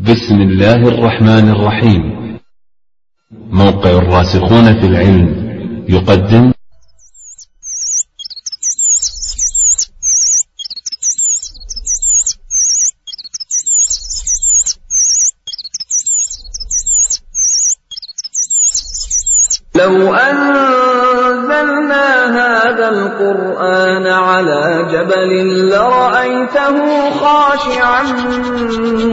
بسم الله الرحمن الرحيم موقع الراسخون في العلم يقدم لو أنزلنا هذا القرآن على جبل لرأيته خاشعا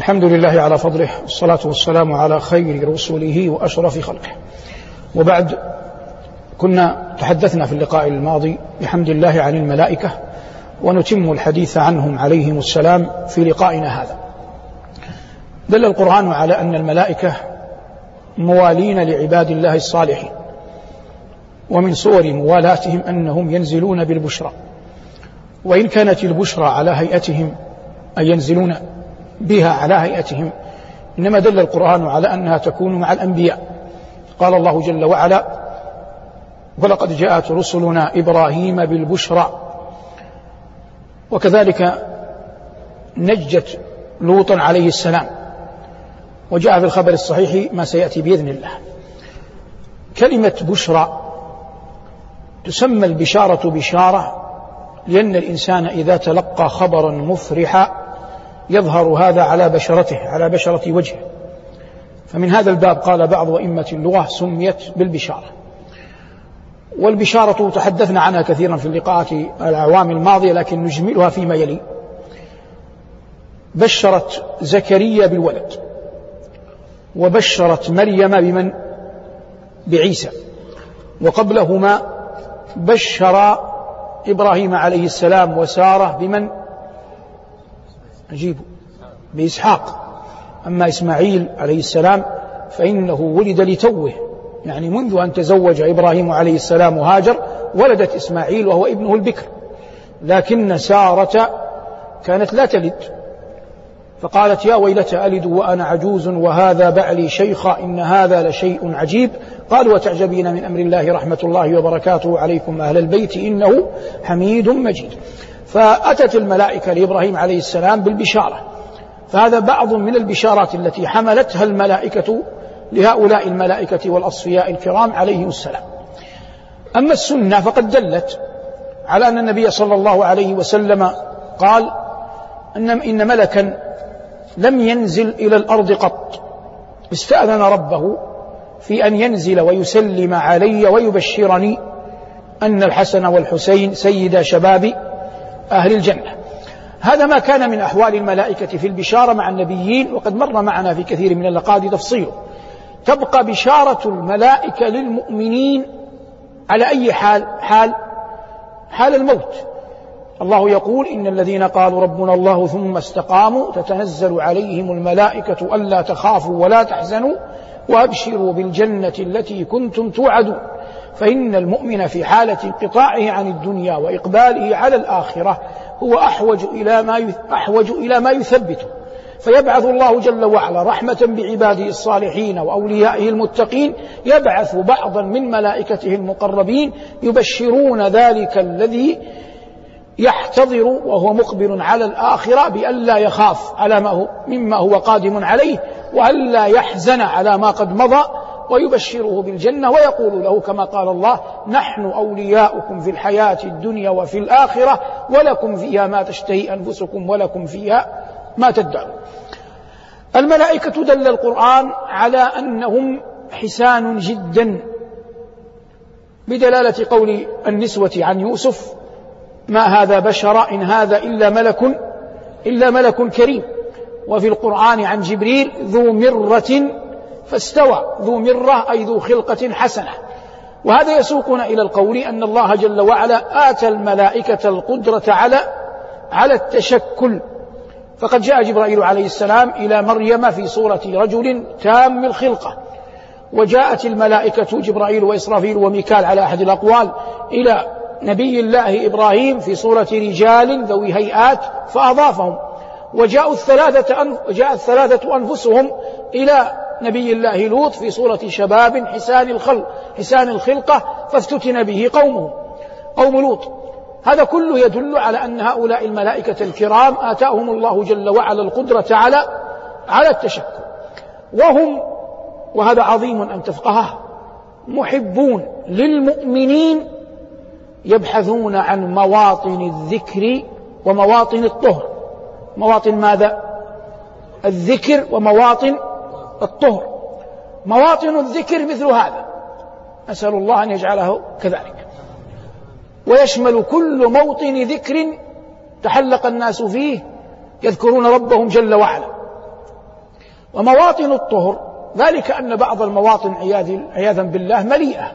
الحمد لله على فضله والصلاة والسلام على خير رسله وأشرف خلقه. وبعد كنا تحدثنا في اللقاء الماضي بحمد الله عن الملائكة ونتم الحديث عنهم عليهم السلام في لقائنا هذا. دل القرآن على أن الملائكة موالين لعباد الله الصالحين ومن صور موالاتهم أنهم ينزلون بالبشرى. وإن كانت البشرى على هيئتهم أي ينزلون بها على هيئتهم. إنما دل القرآن على أنها تكون مع الأنبياء. قال الله جل وعلا ولقد جاءت رسلنا إبراهيم بالبشرى. وكذلك نجت لوطا عليه السلام. وجاء في الخبر الصحيح ما سيأتي بإذن الله. كلمة بشرى تسمى البشارة بشارة لأن الإنسان إذا تلقى خبرا مفرحا يظهر هذا على بشرته على بشرة وجهه. فمن هذا الباب قال بعض أئمة اللغة سميت بالبشارة. والبشارة تحدثنا عنها كثيرا في اللقاءات الأعوام الماضية لكن نجملها فيما يلي. بشرت زكريا بالولد وبشرت مريم بمن؟ بعيسى. وقبلهما بشر إبراهيم عليه السلام وسارة بمن؟ عجيب. بإسحاق. أما إسماعيل عليه السلام فإنه ولد لتوه. يعني منذ أن تزوج إبراهيم عليه السلام هاجر ولدت إسماعيل وهو ابنه البكر. لكن سارة كانت لا تلد. فقالت يا ويلتى ألد وأنا عجوز وهذا بعلي شيخا إن هذا لشيء عجيب. قال وتعجبين من أمر الله رحمة الله وبركاته عليكم أهل البيت إنه حميد مجيد. فأتت الملائكة لإبراهيم عليه السلام بالبشارة. فهذا بعض من البشارات التي حملتها الملائكة لهؤلاء الملائكة والأصفياء الكرام عليهم السلام. أما السنة فقد دلت على أن النبي صلى الله عليه وسلم قال أن إن ملكا لم ينزل إلى الأرض قط. استأذن ربه في أن ينزل ويسلم علي ويبشرني أن الحسن والحسين سيدا شباب أهل الجنة. هذا ما كان من أحوال الملائكة في البشارة مع النبيين وقد مر معنا في كثير من اللقاء تفصيله تبقى بشارة الملائكة للمؤمنين على أي حال؟ حال؟ حال الموت. الله يقول إن الذين قالوا ربنا الله ثم استقاموا تتنزل عليهم الملائكة ألا تخافوا ولا تحزنوا وأبشروا بالجنة التي كنتم توعدون. فإن المؤمن في حالة انقطاعه عن الدنيا وإقباله على الآخرة هو أحوج إلى ما أحوج إلى ما يثبته. فيبعث الله جل وعلا رحمة بعباده الصالحين وأوليائه المتقين. يبعث بعضا من ملائكته المقربين يبشرون ذلك الذي يحتضر وهو مقبل على الآخرة بألا يخاف على ما هو مما هو قادم عليه وألا يحزن على ما قد مضى ويبشره بالجنة ويقول له كما قال الله نحن أولياؤكم في الحياة الدنيا وفي الآخرة ولكم فيها ما تشتهي أنفسكم ولكم فيها ما تدعون. الملائكة دل القرآن على أنهم حسان جدا بدلالة قول النسوة عن يوسف ما هذا بشر إن هذا إلا ملك إلا ملك كريم. وفي القرآن عن جبريل ذو مرة فاستوى ذو مرة أي ذو خلقة حسنة. وهذا يسوقنا إلى القول أن الله جل وعلا آتى الملائكة القدرة على على التشكل. فقد جاء جبرائيل عليه السلام إلى مريم في صورة رجل تام الخلقة. وجاءت الملائكة جبرائيل وإسرافيل وميكال على أحد الأقوال إلى نبي الله إبراهيم في صورة رجال ذوي هيئات فأضافهم. وجاءوا الثلاثة أنف جاء الثلاثة أنفسهم إلى نبي الله لوط في صورة شباب حسان الخلق حسان الخلقة فافتتن به قومه قوم لوط. هذا كله يدل على أن هؤلاء الملائكة الكرام آتاهم الله جل وعلا القدرة على على التشكل. وهم وهذا عظيم أن تفقهه محبون للمؤمنين يبحثون عن مواطن الذكر ومواطن الطهر. مواطن ماذا؟ الذكر ومواطن الطهر. مواطن الذكر مثل هذا. أسأل الله أن يجعله كذلك. ويشمل كل موطن ذكر تحلق الناس فيه يذكرون ربهم جل وعلا. ومواطن الطهر ذلك أن بعض المواطن عياذا بالله مليئة.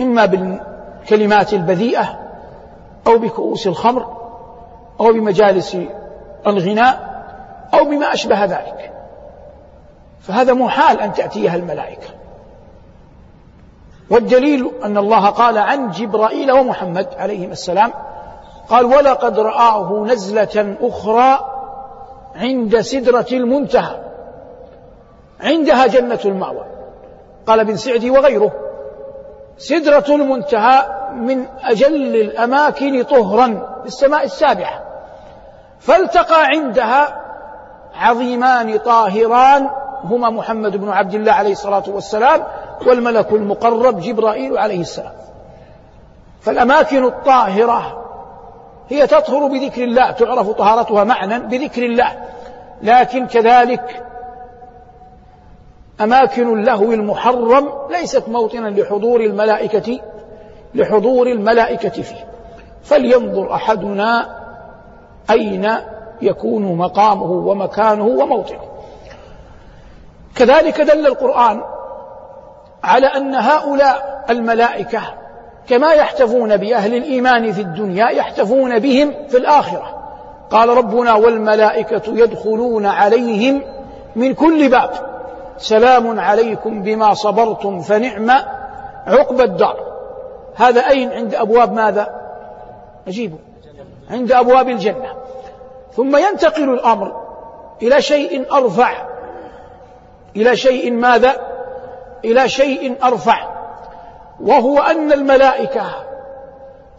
إما بالكلمات البذيئة أو بكؤوس الخمر أو بمجالس الغناء أو بما أشبه ذلك. فهذا محال أن تأتيها الملائكة. والدليل أن الله قال عن جبرائيل ومحمد عليهما السلام قال ولقد رآه نزلة أخرى عند سدرة المنتهى عندها جنة المأوى. قال ابن سعدي وغيره سدرة المنتهى من أجل الأماكن طهرا في السماء السابعة فالتقى عندها عظيمان طاهران هما محمد بن عبد الله عليه الصلاة والسلام والملك المقرب جبرائيل عليه السلام. فالأماكن الطاهرة هي تطهر بذكر الله تعرف طهارتها معنى بذكر الله. لكن كذلك أماكن اللهو المحرم ليست موطنا لحضور الملائكة لحضور الملائكة فيه. فلينظر أحدنا أين يكون مقامه ومكانه وموطنه. كذلك دل القرآن على أن هؤلاء الملائكة كما يحتفون بأهل الإيمان في الدنيا يحتفون بهم في الآخرة. قال ربنا والملائكة يدخلون عليهم من كل باب. سلام عليكم بما صبرتم فنعم عقبى الدار. هذا أين؟ عند أبواب ماذا؟ أجيبوا عند أبواب الجنة. ثم ينتقل الأمر إلى شيء أرفع. إلى شيء ماذا؟ إلى شيء أرفع وهو أن الملائكة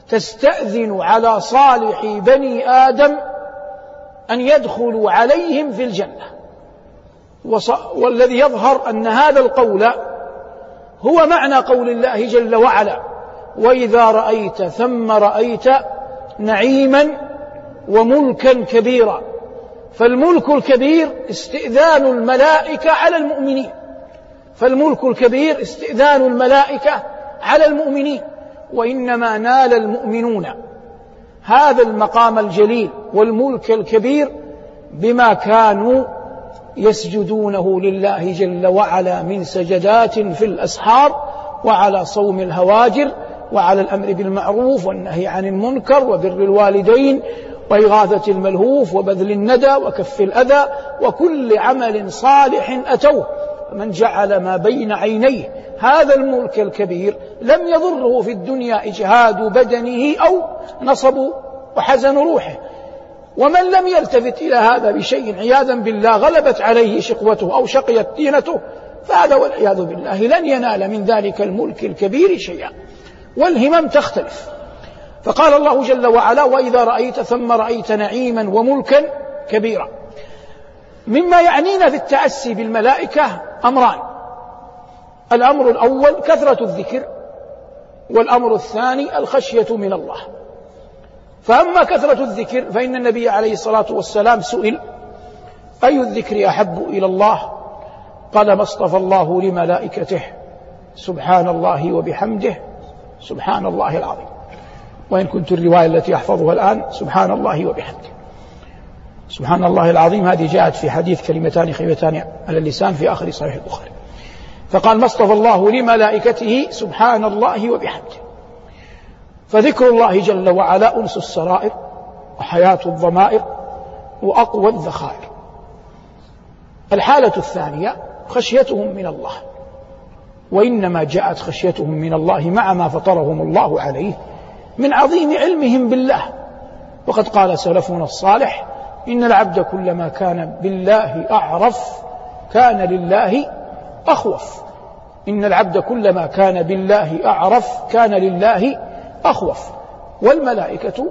تستأذن على صالح بني آدم أن يدخلوا عليهم في الجنة. والذي يظهر أن هذا القول هو معنى قول الله جل وعلا وإذا رأيت ثم رأيت نعيما وملكا كبيرا فالملك الكبير استئذان الملائكة على المؤمنين. فالملك الكبير استئذان الملائكة على المؤمنين. وإنما نال المؤمنون هذا المقام الجليل والملك الكبير بما كانوا يسجدونه لله جل وعلا من سجدات في الأسحار وعلى صوم الهواجر وعلى الأمر بالمعروف والنهي عن المنكر وبر الوالدين وإغاثة الملهوف وبذل الندى وكف الأذى وكل عمل صالح أتوه. من جعل ما بين عينيه هذا الملك الكبير لم يضره في الدنيا إجهاد بدنه أو نصب وحزن روحه. ومن لم يلتفت إلى هذا بشيء عياذا بالله غلبت عليه شقوته أو شقيت دينته فهذا والعياذ بالله لن ينال من ذلك الملك الكبير شيئا. والهمم تختلف. فقال الله جل وعلا وإذا رأيت ثم رأيت نعيما وملكا كبيرا. مما يعنينا في التأسي بالملائكة أمران الأمر الأول كثرة الذكر والأمر الثاني الخشية من الله. فأما كثرة الذكر فإن النبي عليه الصلاة والسلام سئل أي الذكر أحب إلى الله؟ قال ما اصطفى الله لملائكته سبحان الله وبحمده سبحان الله العظيم. وإن كنت الرواية التي أحفظها الآن سبحان الله وبحمده. سبحان الله العظيم هذه جاءت في حديث كلمتان خيبتان على اللسان في آخر صحيح البخاري. فقال ما اصطفى الله لملائكته؟ سبحان الله وبحمده. فذكر الله جل وعلا أنس السرائر وحياة الضمائر وأقوى الذخائر. الحالة الثانية خشيتهم من الله. وإنما جاءت خشيتهم من الله مع ما فطرهم الله عليه من عظيم علمهم بالله. وقد قال سلفنا الصالح إن العبد كلما كان بالله أعرف كان لله أخوف. إن العبد كلما كان بالله أعرف كان لله أخوف. والملائكة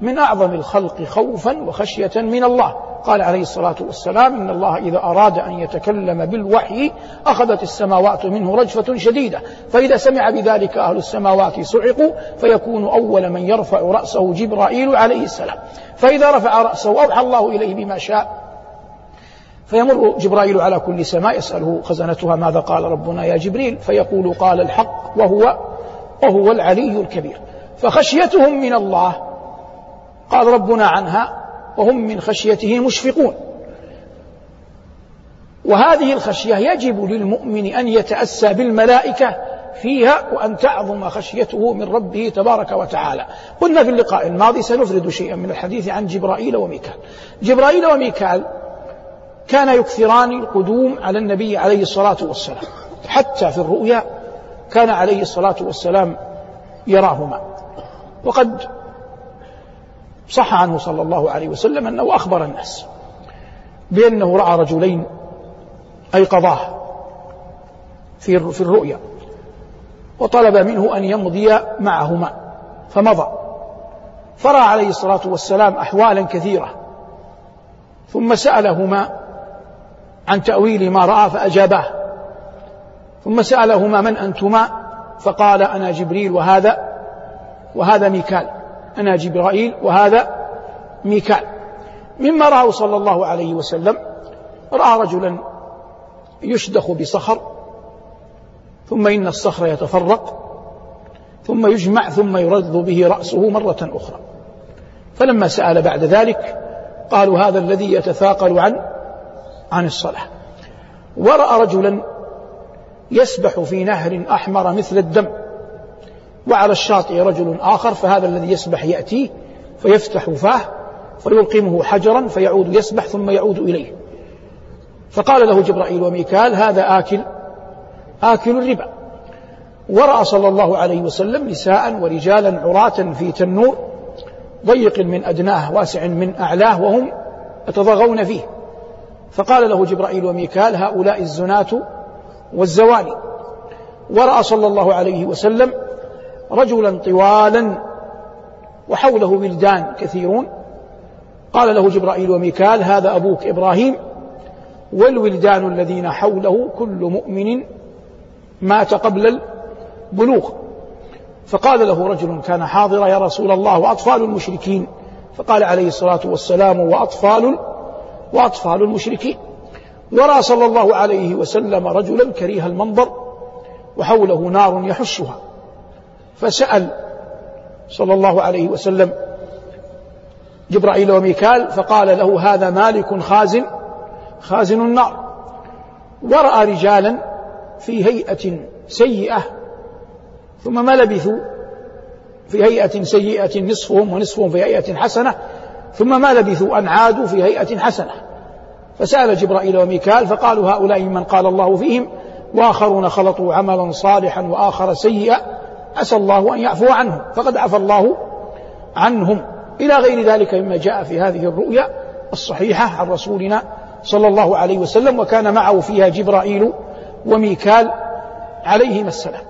من أعظم الخلق خوفا وخشية من الله. قال عليه الصلاة والسلام إن الله إذا أراد أن يتكلم بالوحي أخذت السماوات منه رجفة شديدة. فإذا سمع بذلك أهل السماوات صعقوا فيكون أول من يرفع رأسه جبرائيل عليه السلام. فإذا رفع رأسه أوحى الله إليه بما شاء فيمر جبرائيل على كل سماء يسأله خزنتها ماذا قال ربنا يا جبريل؟ فيقول قال الحق وهو وهو العلي الكبير. فخشيتهم من الله قال ربنا عنها وهم من خشيته مشفقون. وهذه الخشية يجب للمؤمن أن يتأسى بالملائكة فيها وأن تعظم خشيته من ربه تبارك وتعالى. قلنا في اللقاء الماضي سنفرد شيئا من الحديث عن جبرائيل وميكال. جبرائيل وميكال كان يكثران القدوم على النبي عليه الصلاة والسلام. حتى في الرؤيا كان عليه الصلاة والسلام يراهما. وقد صح عنه صلى الله عليه وسلم أنه أخبر الناس بأنه رأى رجلين أيقظاه في الرؤيا وطلب منه أن يمضي معهما فمضى. فرأى عليه الصلاة والسلام أحوالا كثيرة ثم سألهما عن تأويل ما رأى فأجاباه. ثم سألهما من أنتما؟ فقال أنا جبريل وهذا وهذا ميكال. أنا جبرائيل وهذا ميكال. مما رأى صلى الله عليه وسلم رأى رجلا يشدخ بصخر ثم إن الصخر يتفرق ثم يجمع ثم يرد به رأسه مرة أخرى. فلما سأل بعد ذلك قالوا هذا الذي يتثاقل عن عن الصلاة. ورأى رجلا يسبح في نهر أحمر مثل الدم. وعلى الشاطئ رجل آخر فهذا الذي يسبح يأتيه فيفتح فاه فيلقمه حجرا فيعود يسبح ثم يعود إليه. فقال له جبرائيل وميكال هذا آكل آكل الربا. ورأى صلى الله عليه وسلم نساء ورجالا عراة في تنور ضيق من أدناه واسع من أعلاه وهم يتضغون فيه. فقال له جبرائيل وميكال هؤلاء الزناة والزواني. ورأى صلى الله عليه وسلم رجلا طوالا وحوله ولدان كثيرون. قال له جبرائيل وميكال هذا أبوك إبراهيم والولدان الذين حوله كل مؤمن مات قبل البلوغ. فقال له رجل كان حاضرا يا رسول الله وأطفال المشركين. فقال عليه الصلاة والسلام وأطفال وأطفال المشركين. ورأى صلى الله عليه وسلم رجلا كريه المنظر وحوله نار يحشها فسأل صلى الله عليه وسلم جبرائيل وميكال فقال له هذا مالك خازن خازن النار. ورأى رجالا في هيئة سيئة ثم ما لبثوا في هيئة سيئة نصفهم ونصفهم في هيئة حسنة ثم ما لبثوا أن عادوا في هيئة حسنة. فسأل جبرائيل وميكال فقالوا هؤلاء من قال الله فيهم؟ وآخرون خلطوا عملا صالحا وآخر سيئا. عسى الله أن يعفو عنهم. فقد عفى الله عنهم. إلى غير ذلك مما جاء في هذه الرؤيا الصحيحة عن رسولنا صلى الله عليه وسلم وكان معه فيها جبرائيل وميكال عليهما السلام.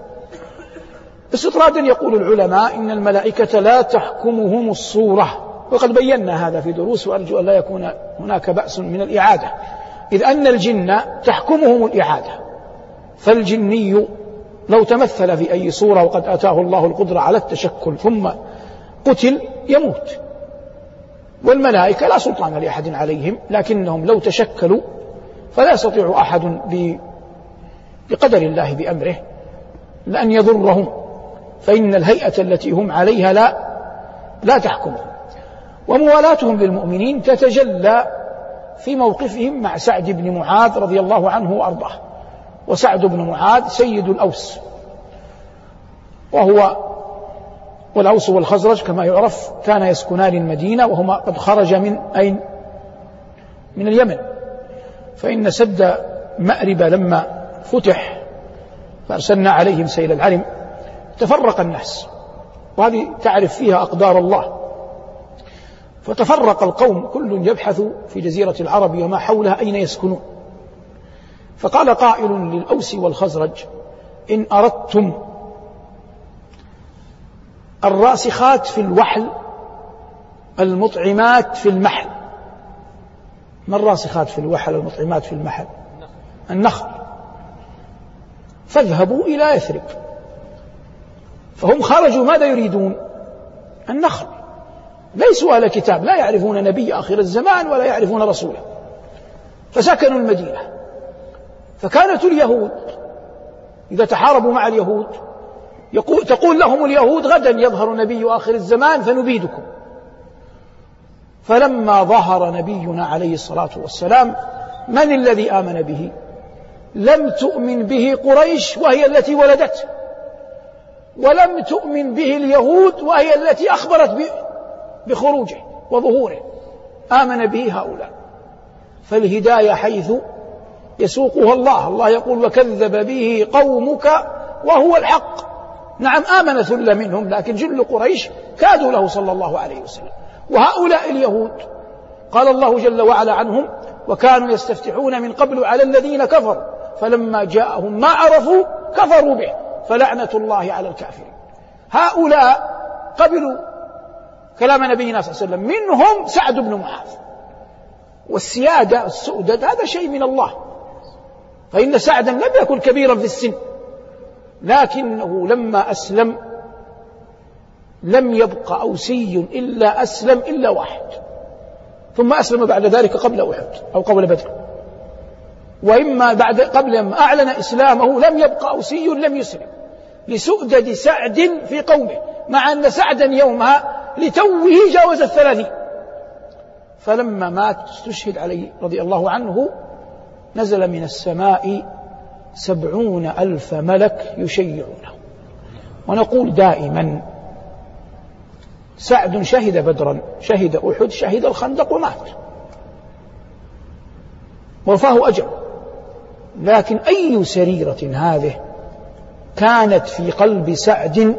استطرادا يقول العلماء إن الملائكة لا تحكمهم الصورة. وقد بينا هذا في دروس وأرجو أن لا يكون هناك بأس من الإعادة. إذ أن الجن تحكمهم الإعادة فالجني لو تمثل في أي صورة وقد أتاه الله القدرة على التشكل ثم قتل يموت. والملائكة لا سلطان لأحد عليهم لكنهم لو تشكلوا فلا يستطيع أحد بقدر الله بأمره لأن يضرهم. فإن الهيئة التي هم عليها لا لا تحكمهم وموالاتهم للمؤمنين تتجلى في موقفهم مع سعد بن معاذ رضي الله عنه وأرضاه. وسعد بن معاذ سيد الأوس. وهو والأوس والخزرج كما يعرف كان يسكنان المدينة وهما قد خرج من أين؟ من اليمن. فإن سد مأرب لما فتح فأرسلنا عليهم سيل العلم. تفرق الناس. وهذه تعرف فيها أقدار الله. فتفرق القوم. كل يبحث في جزيرة العرب وما حولها أين يسكنون. فقال قائل للأوس والخزرج إن أردتم الراسخات في الوحل المطعمات في المحل. ما الراسخات في الوحل المطعمات في المحل؟ النخل. فاذهبوا إلى يثرب. فهم خرجوا ماذا يريدون؟ النخل. ليسوا أهل كتاب لا يعرفون نبي آخر الزمان ولا يعرفون رسوله. فسكنوا المدينة. فكانت اليهود إذا تحاربوا مع اليهود يقول تقول لهم اليهود غدا يظهر نبي آخر الزمان فنبيدكم. فلما ظهر نبينا عليه الصلاة والسلام من الذي آمن به؟ لم تؤمن به قريش وهي التي ولدته ولم تؤمن به اليهود وهي التي أخبرت بخروجه وظهوره. آمن به هؤلاء. فالهداية حيث يسوقها الله. الله يقول وكذب به قومك وهو الحق. نعم آمن ثلة منهم لكن جل قريش كادوا له صلى الله عليه وسلم. وهؤلاء اليهود قال الله جل وعلا عنهم وكانوا يستفتحون من قبل على الذين كفروا فلما جاءهم ما عرفوا كفروا به. فلعنة الله على الكافرين. هؤلاء قبلوا كلام نبينا صلى الله عليه وسلم. منهم سعد بن معاذ. والسيادة السؤدد هذا شيء من الله. فإن سعدا لم يكن كبيرا في السن. لكنه لما أسلم لم يبق أوسي إلا أسلم إلا واحد. ثم أسلم بعد ذلك قبل أحد أو قبل بدر. وإما بعد قبل ما أعلن إسلامه لم يبق أوسي لم يسلم. لسؤدد سعد في قومه مع أن سعدا يومها لتوه جاوز الثلاثين. فلما مات استشهد عليه رضي الله عنه نزل من السماء سبعون ألف ملك يشيعونه. ونقول دائما سعد شهد بدرا شهد أحد شهد الخندق ومات. وفاه أجر. لكن أي سريرة هذه كانت في قلب سعد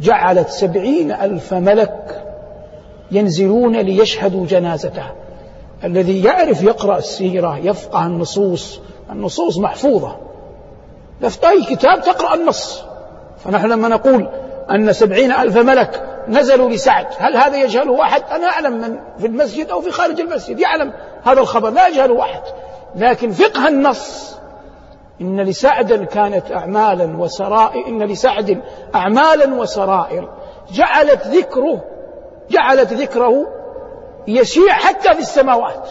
جعلت سبعين ألف ملك ينزلون ليشهدوا جنازته الذي يعرف يقرأ السيرة يفقه النصوص النصوص محفوظة. في أي كتاب تقرأ النص. فنحن لما نقول أن سبعين ألف ملك نزلوا لسعد هل هذا يجهله أحد؟ أنا أعلم من في المسجد أو في خارج المسجد يعلم هذا الخبر لا يجهله أحد. لكن فقه النص إن لسعد كانت أعمالا وسرائر إن لسعد أعمالا وسرائر. جعلت ذكره جعلت ذكره يشيع حتى في السماوات.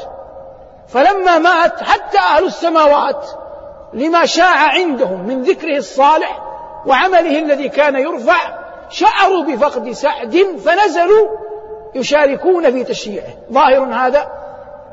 فلما مات حتى أهل السماوات لما شاع عندهم من ذكره الصالح وعمله الذي كان يرفع شعروا بفقد سعد فنزلوا يشاركون في تشييعه. ظاهر هذا.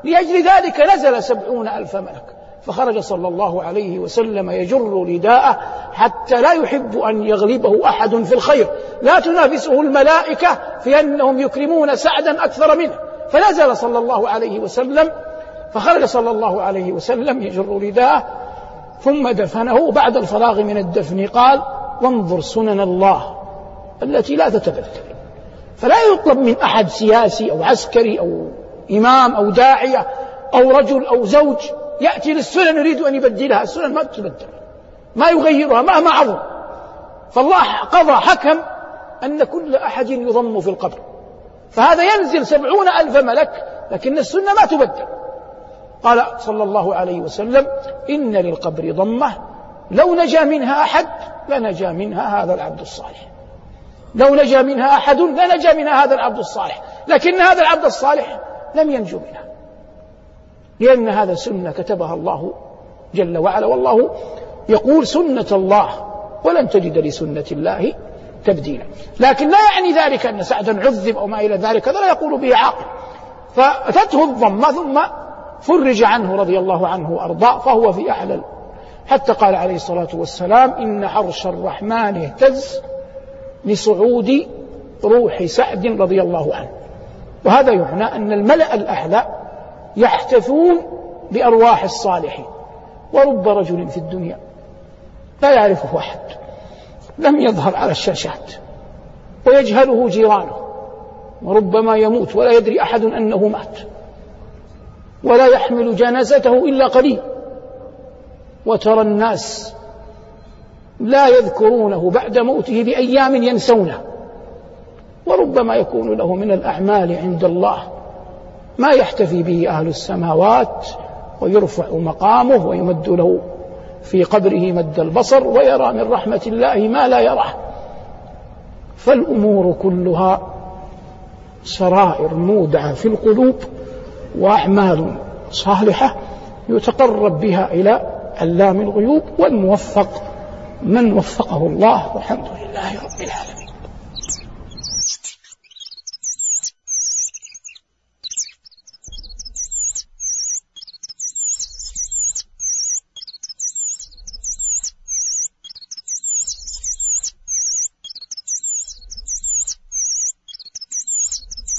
لأجل ذلك نزل سبعون ألف ملك. فخرج صلى الله عليه وسلم يجر رداءه حتى لا يحب أن يغلبه أحد في الخير. لا تنافسه الملائكة في أنهم يكرمون سعدا أكثر منه. فنزل صلى الله عليه وسلم فخرج صلى الله عليه وسلم يجر رداءه ثم دفنه. بعد الفراغ من الدفن قال وانظر سنن الله التي لا تتبدل. فلا يطلب من أحد سياسي أو عسكري أو إمام أو داعية أو رجل أو زوج يأتي للسنن يريد أن يبدلها. السنن ما تتبدل ما يغيرها مهما عظم. فالله قضى حكم أن كل أحد يضم في القبر. فهذا ينزل سبعون ألف ملك لكن السنة ما تبدل. قال صلى الله عليه وسلم إن للقبر ضمة لو نجا منها أحد لنجا منها هذا العبد الصالح. لو نجا منها أحد لنجا منها هذا العبد الصالح. لكن هذا العبد الصالح لم ينجو منها. لأن هذا سنة كتبها الله جل وعلا والله يقول سنة الله ولن تجد لسنة الله تبديلا لكن لا يعني ذلك أن سعدا عذب أو ما إلى ذلك هذا لا يقول به عاقل. فأتته الضمة ثم فرج عنه رضي الله عنه وأرضاه فهو في أعلى حتى قال عليه الصلاة والسلام إن عرش الرحمن اهتز لصعود روح سعد رضي الله عنه. وهذا يعنى أن الملأ الأعلى يحتفون بأرواح الصالحين. ورب رجل في الدنيا لا يعرفه أحد. لم يظهر على الشاشات ويجهله جيرانه وربما يموت ولا يدري أحد أنه مات ولا يحمل جنازته إلا قليل وترى الناس لا يذكرونه بعد موته بأيام ينسونه وربما يكون له من الأعمال عند الله ما يحتفي به أهل السماوات ويرفع مقامه ويمد له في قبره مد البصر ويرى من رحمة الله ما لا يراه فالأمور كلها سرائر مودعة في القلوب وأعمال صالحة يتقرب بها إلى علام الغيوب والموفق من وفقه الله والحمد لله رب العالمين.